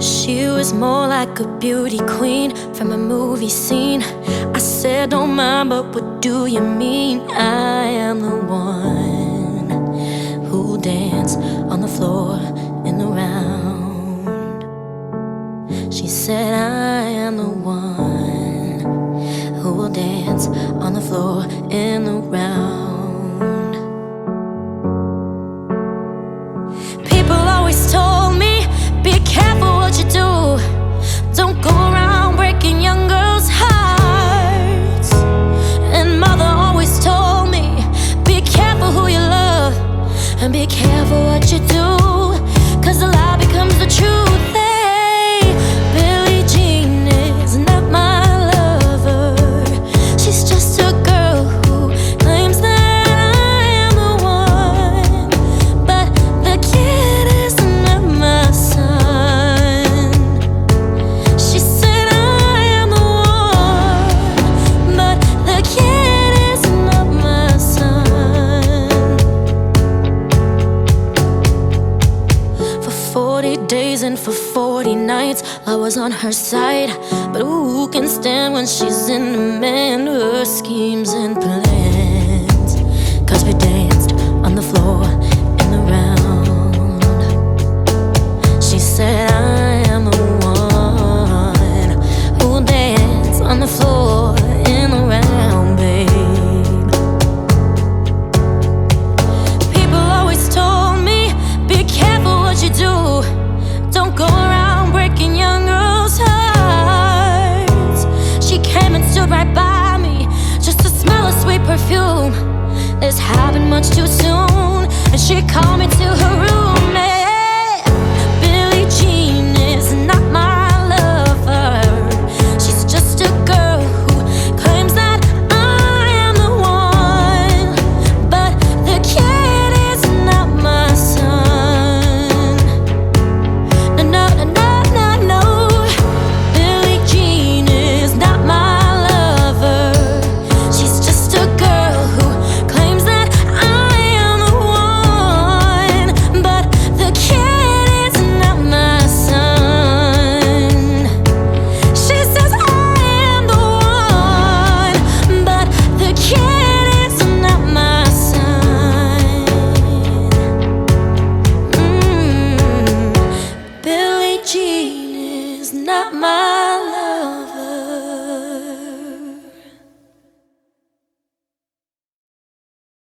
She was more like a beauty queen from a movie scene. I said, Don't mind, but what do you mean? I am the one who dance on the floor in the round. She said, I am the one who will dance on the floor in the round. Be careful what you do. 40 days and for 40 nights, I was on her side. But who can stand when she's in demand? Her schemes and plans. This happened much too soon, and she called me to her room.